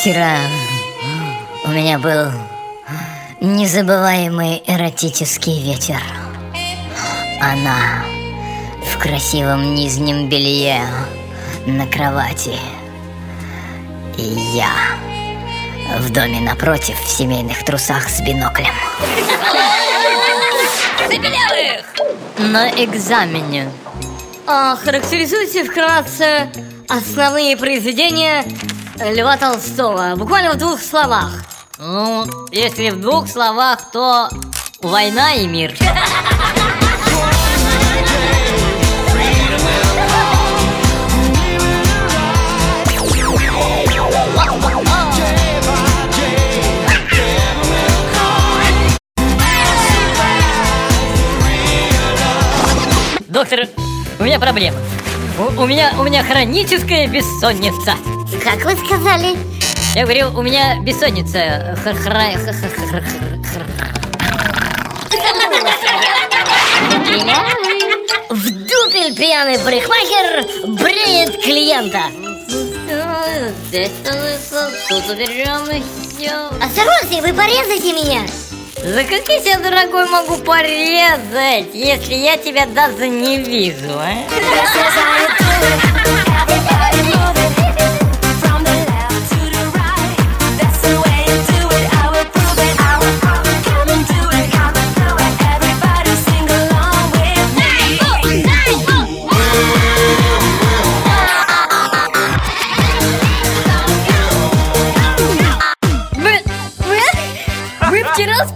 Вчера у меня был незабываемый эротический вечер. Она в красивом нижнем белье на кровати. И я в доме напротив в семейных трусах с биноклем. Забелявых! На экзамене. А, характеризуйте вкратце основные произведения Льва Толстого, буквально в двух словах. Ну, если в двух словах, то война и мир. Доктор, у меня проблема. У, у меня у меня хроническая бессонница. Как вы сказали? Я говорил, у меня бессонница. В дупель пьяный парикмахер бреет клиента. Осторожней, вы порезаете меня. За как я дорогой, могу порезать, если я тебя даже не вижу, а? вчера с...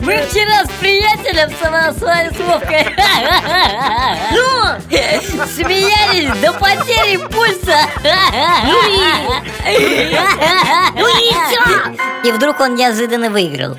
Вы вчера с приятелем с, вами с Вовкой Ну, смеялись до потери пульса Ну и все. И вдруг он неожиданно выиграл.